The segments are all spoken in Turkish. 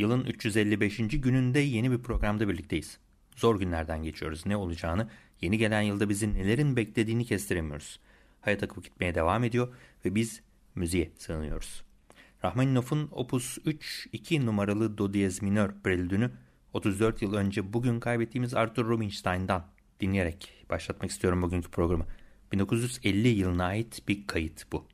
Yılın 355. gününde yeni bir programda birlikteyiz. Zor günlerden geçiyoruz. Ne olacağını, yeni gelen yılda bizi nelerin beklediğini kestiremiyoruz. Hayat akıp gitmeye devam ediyor ve biz müziğe sığınıyoruz. Rahmaninov'un Opus 3-2 numaralı Do diyez minör prelüdünü 34 yıl önce bugün kaybettiğimiz Arthur Rubinstein'dan dinleyerek başlatmak istiyorum bugünkü programı. 1950 yılına ait bir kayıt bu.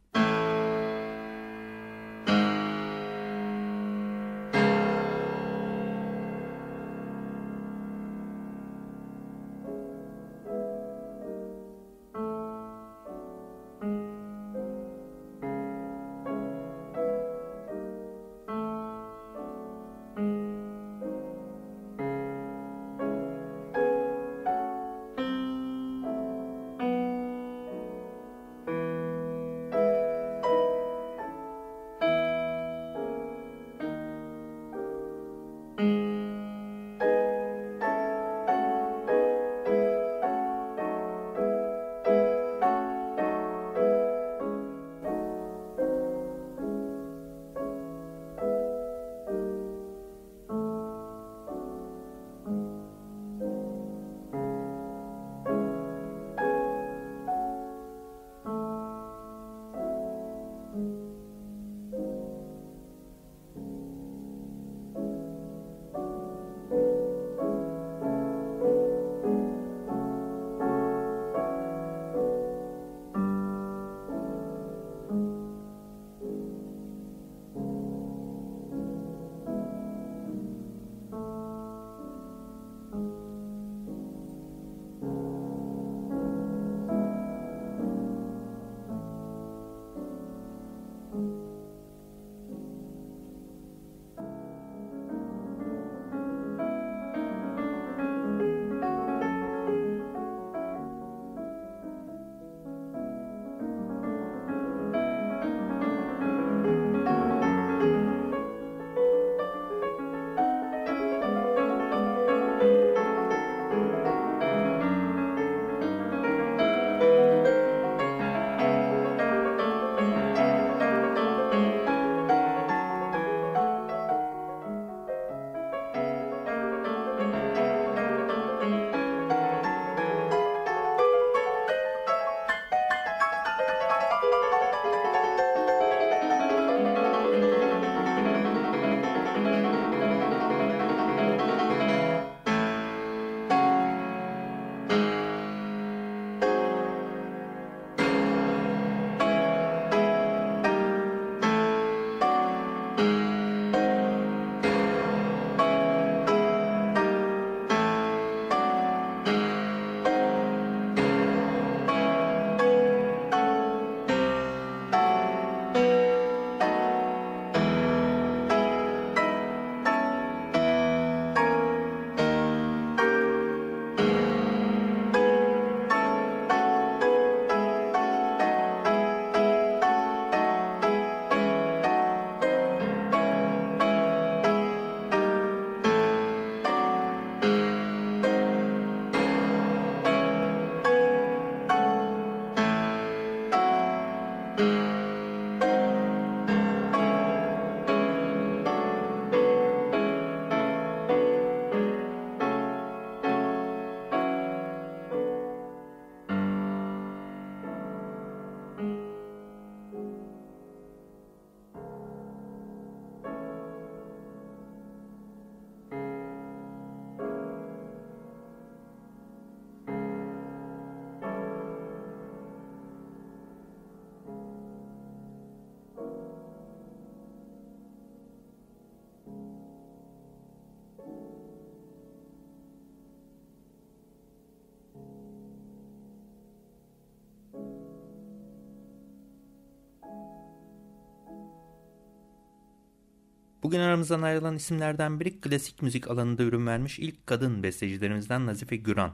Bugün aramızdan ayrılan isimlerden biri klasik müzik alanında ürün vermiş ilk kadın bestecilerimizden Nazife Güran.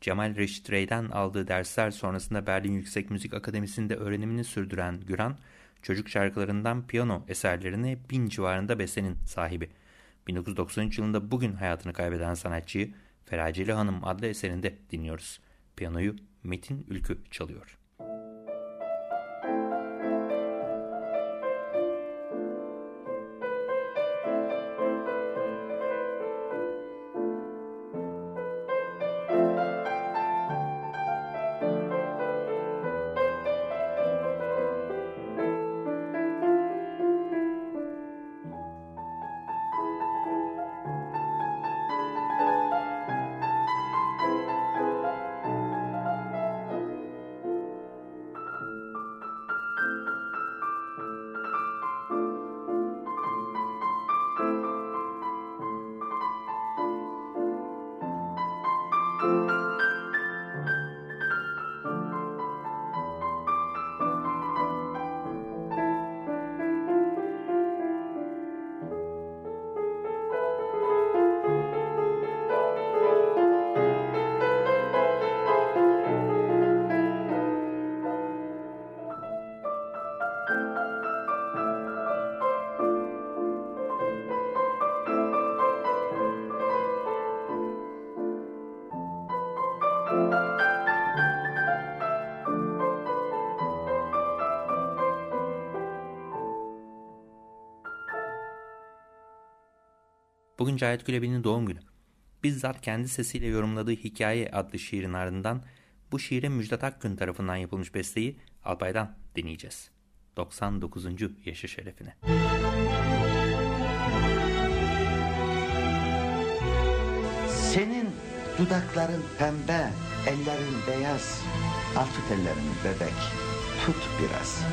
Cemal Reşit Rey'den aldığı dersler sonrasında Berlin Yüksek Müzik Akademisi'nde öğrenimini sürdüren Güran, çocuk şarkılarından piyano eserlerini bin civarında bestenin sahibi. 1993 yılında bugün hayatını kaybeden sanatçıyı Feraceli Hanım adlı eserinde dinliyoruz. Piyanoyu Metin Ülkü çalıyor. Bugün Cahit Gülebil'in doğum günü. Bizzat kendi sesiyle yorumladığı Hikaye adlı şiirin ardından bu şiire Müjdat Akgün tarafından yapılmış besteyi Alpay'dan deneyeceğiz. 99. yaşı şerefine. Senin dudakların pembe, ellerin beyaz. Tut ellerimi bebek, tut biraz.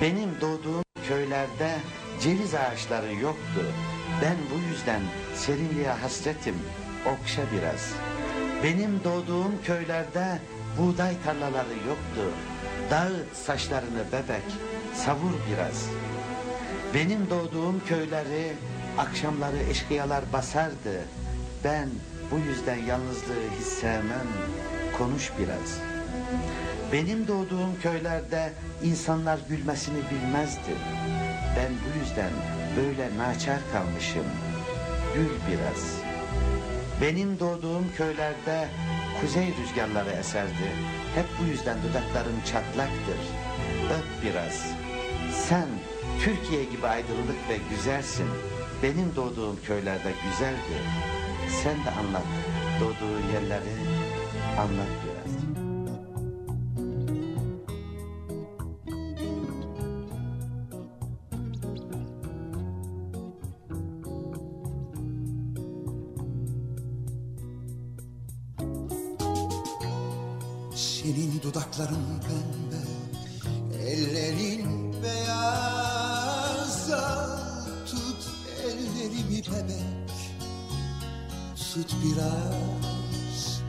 Benim doğduğum köylerde ceviz ağaçları yoktu. Ben bu yüzden serinliğe hasretim, okşa biraz. Benim doğduğum köylerde buğday tarlaları yoktu. Dağıt saçlarını bebek, savur biraz. Benim doğduğum köyleri akşamları eşkıyalar basardı. Ben bu yüzden yalnızlığı hiç sevmem. Konuş biraz. Benim doğduğum köylerde insanlar gülmesini bilmezdi. Ben bu yüzden böyle naçar kalmışım. Gül biraz. Benim doğduğum köylerde kuzey rüzgarları eserdi. Hep bu yüzden dudaklarım çatlaktır. Öp biraz. Sen Türkiye gibi aydınlık ve güzelsin. Benim doğduğum köylerde güzeldi. Sen de anlat doğduğu yerleri anlat Senin dudakların pembe, ellerin beyaz. Al Tut ellerimi bebek, tut biraz.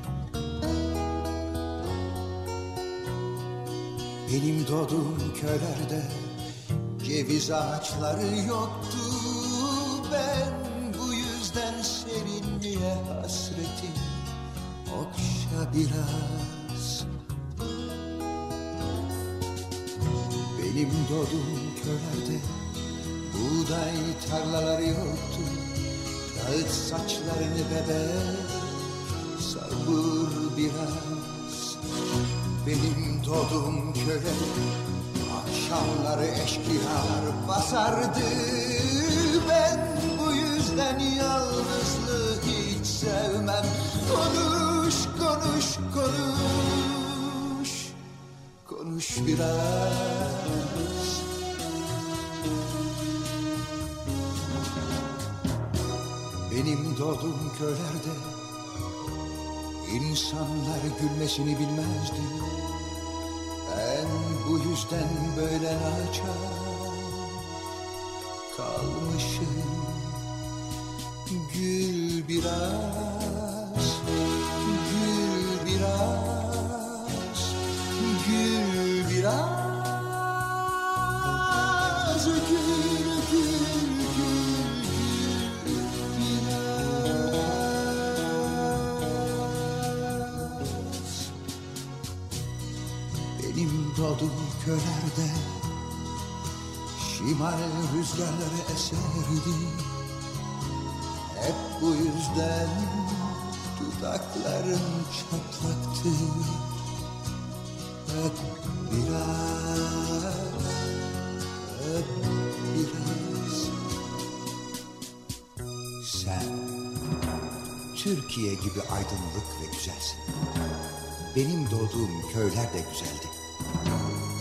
Benim doğduğum köylerde ceviz ağaçları yoktu. Ben bu yüzden serinliğe hasretim okşa biraz. Benim doğduğum köylerde buğday tarlaları yoktu. Dağıt saçlarını bebek, savur biraz. Benim doğduğum köle akşamları eşkıyalar basardı. Ben bu yüzden yalnızlığı hiç sevmem. Konuş, konuş, konuş. Konuş biraz. Benim doğduğum köylerde insanlar gülmesini bilmezdi. Ben bu yüzden böyle naçar kalmışım. Gül biraz, gül biraz, Şimal rüzgarları eserdi. Hep bu yüzden dudakların çatlaktı. Hep biraz, hep biraz. Sen Türkiye gibi aydınlık ve güzelsin. Benim doğduğum köyler de güzeldi.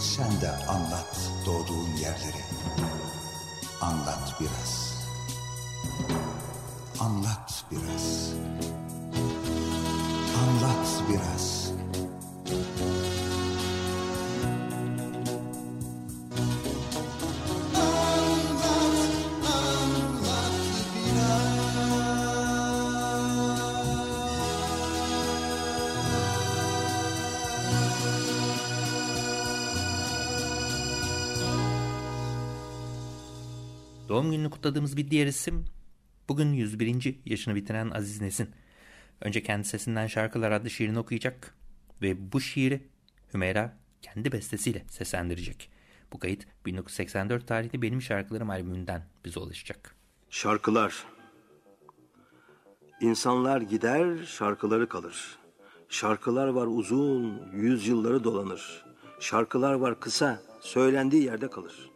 Sen de anlat doğduğun yerleri Anlat biraz. Anlat Doğum gününü kutladığımız bir diğer isim bugün 101. yaşını bitiren Aziz Nesin. Önce kendi sesinden şarkılar adlı şiirini okuyacak ve bu şiiri Hümeyra kendi bestesiyle seslendirecek. Bu kayıt 1984 tarihli Benim Şarkılarım albümünden bize ulaşacak. Şarkılar İnsanlar gider, şarkıları kalır. Şarkılar var uzun, yüzyılları dolanır. Şarkılar var kısa, söylendiği yerde kalır.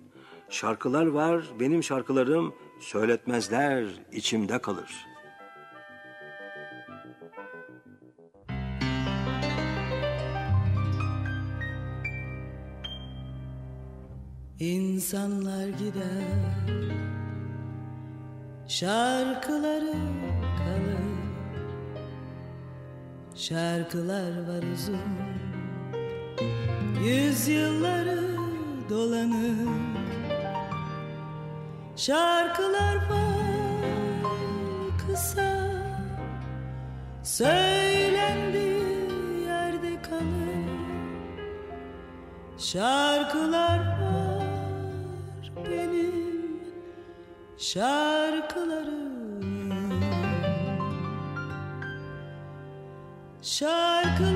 Şarkılar var, benim şarkılarım, söyletmezler, içimde kalır. İnsanlar gider Şarkıları kalır Şarkılar var uzun Yüzyılları dolanır Şarkılar var kısa. Söylendiği yerde kalır. Şarkılar var benim şarkılarım. Şarkılar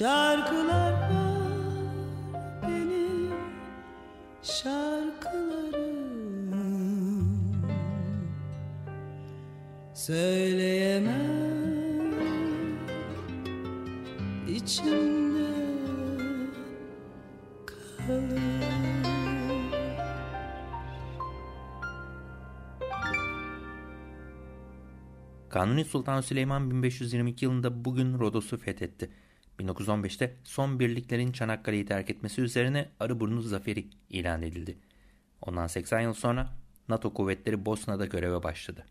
Şarkılar var benim şarkılarım Söyleyemem içimde kalır Kanuni Sultan Süleyman 1522 yılında bugün Rodos'u fethetti. 1915'te son birliklerin Çanakkale'yi terk etmesi üzerine Arıburnu Zaferi ilan edildi. Ondan 80 yıl sonra NATO kuvvetleri Bosna'da göreve başladı.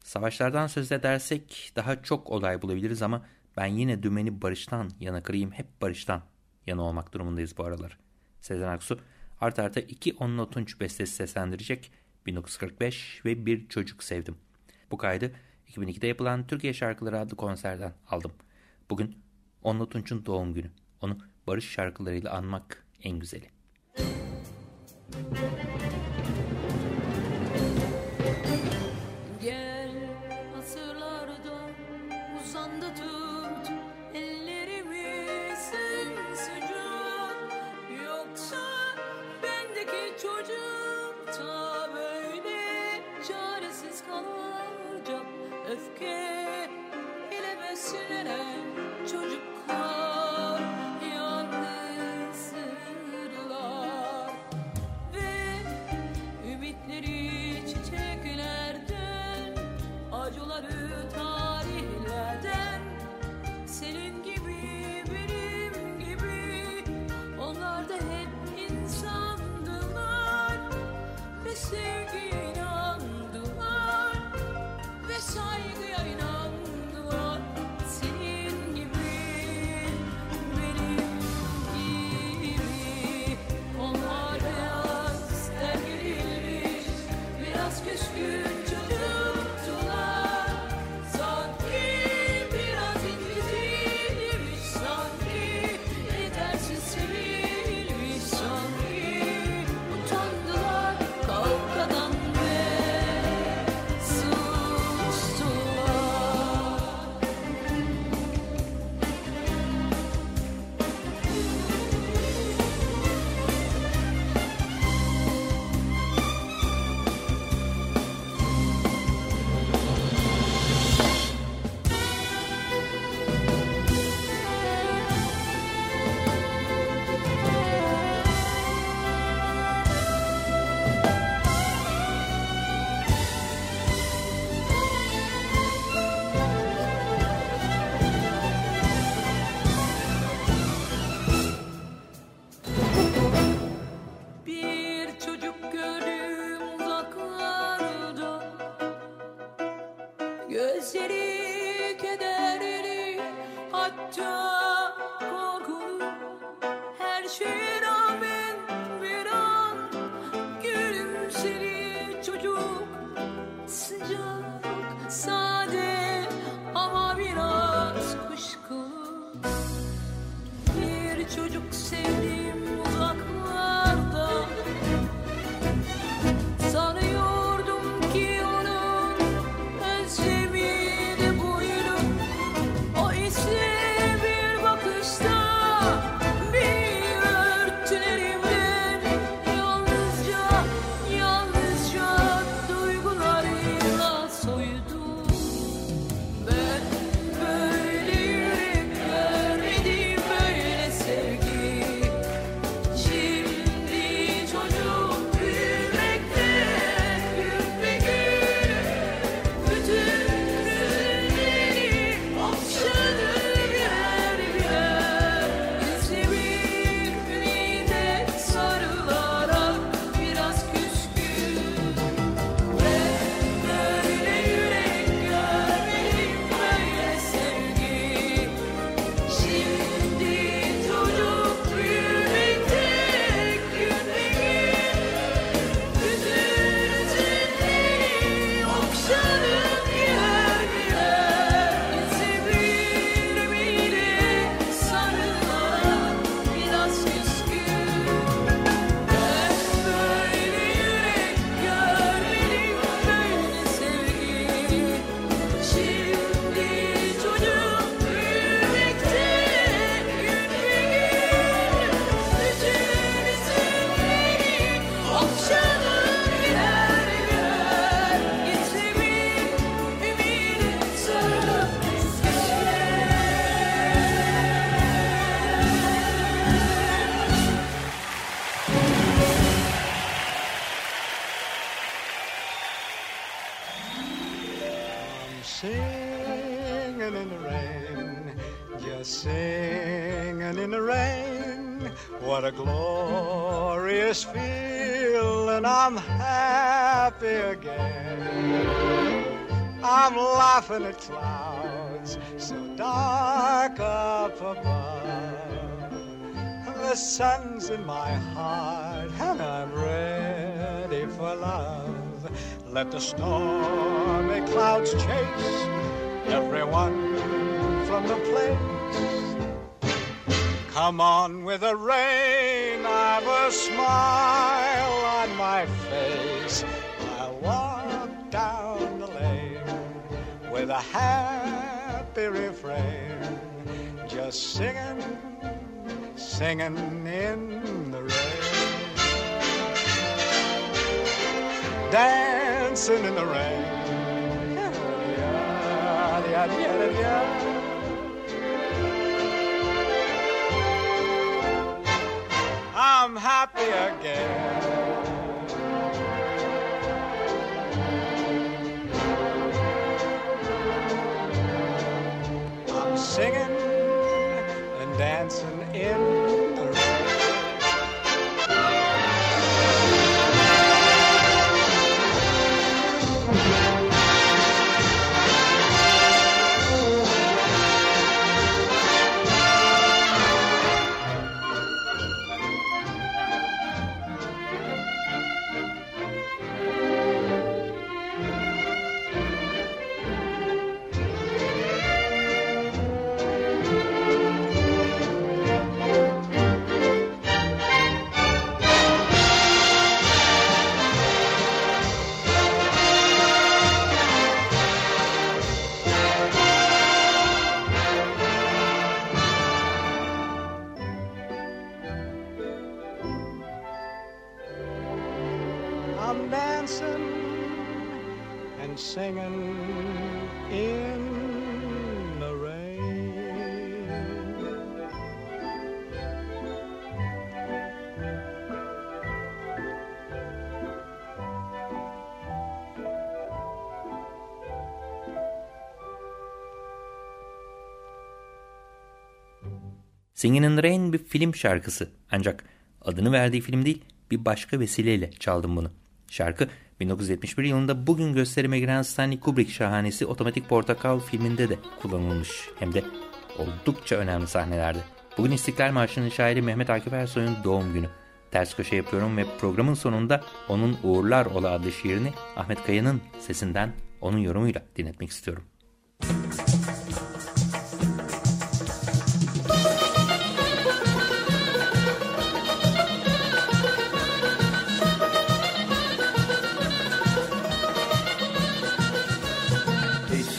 Savaşlardan söz edersek daha çok olay bulabiliriz ama ben yine dümeni barıştan yana kırayım hep barıştan yana olmak durumundayız bu aralar. Sezen Aksu art arda iki Onunla Tunç bestesi seslendirecek 1945 ve Bir Çocuk Sevdim. Bu kaydı 2002'de yapılan Türkiye Şarkıları adlı konserden aldım. Bugün Onunla Tunç'un doğum günü. Onu barış şarkılarıyla anmak en güzeli. Gel 去。and I'm happy again. I'm laughing at clouds so dark up above. The sun's in my heart and I'm ready for love. Let the stormy clouds chase everyone from the place Come on with the rain, I've a smile on my face. I walk down the lane with a happy refrain, just singing, singing in the rain. Dancing in the rain. I'm happy again. Singin' in the Rain bir film şarkısı ancak adını verdiği film değil bir başka vesileyle çaldım bunu. Şarkı 1971 yılında bugün gösterime giren Stanley Kubrick şahanesi Otomatik Portakal filminde de kullanılmış hem de oldukça önemli sahnelerde. Bugün İstiklal Marşı'nın şairi Mehmet Akif Ersoy'un doğum günü. Ters köşe yapıyorum ve programın sonunda onun Uğurlar Ola adlı şiirini Ahmet Kaya'nın sesinden onun yorumuyla dinletmek istiyorum.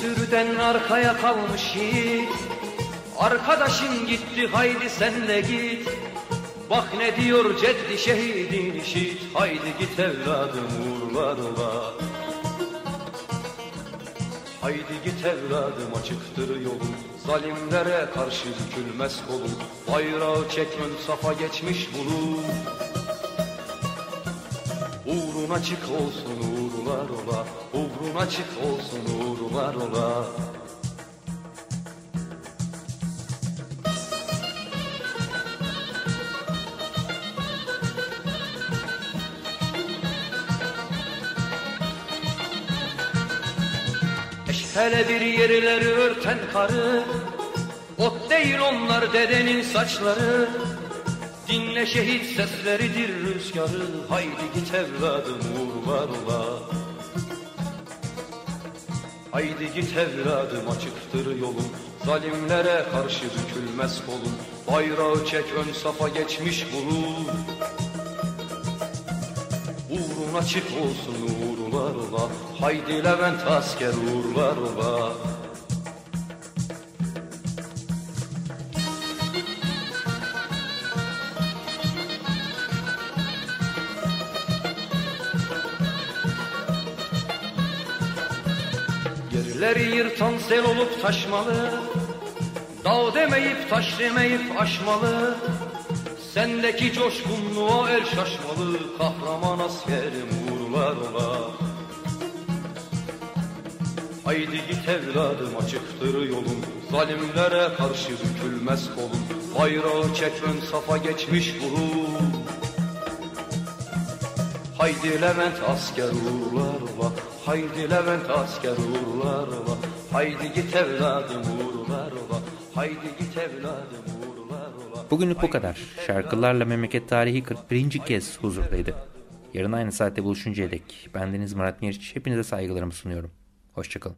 Sürüden arkaya kalmış yiğit. Arkadaşın gitti haydi sen de git. Bak ne diyor ceddi şehidin işit. Haydi git evladım uğurlar ola. Haydi git evladım açıktır yolun. Zalimlere karşı bükülmez kolun. Bayrağı çek ön safa geçmiş bulun. Uğrun açık olsun uğurlar ola Uğrun açık olsun uğurlar ola. Eşhele bir yerleri örten karı Ot değil onlar dedenin saçları Dinle şehit sesleridir rüzgarı Haydi git evladım uğurlar ola Haydi git evladım açıktır yolun Zalimlere karşı bükülmez kolun. Bayrağı çek ön safa geçmiş bulun. Uğrun açık olsun uğurlar ola Haydi Levent asker uğurlar Yerleri yırtan sel olup taşmalı. Dağ demeyip taş demeyip aşmalı. Sendeki coşkunluğa el şaşmalı. Kahraman askerim uğurlar ola. Haydi git evladım açıktır yolun. Zalimlere karşı bükülmez kolun. Bayrağı çek ön safa geçmiş bulun Haydi Levent asker uğurlar ola Haydi Levent asker uğurlar ola Haydi git evladım uğurlar ola Haydi git evladım uğurlar ola Bugünlük bu kadar. Şarkılarla Memleket Tarihi 41. kez huzurdaydı. Yarın aynı saatte buluşuncaya dek bendeniz Murat Meriç hepinize saygılarımı sunuyorum. Hoşçakalın.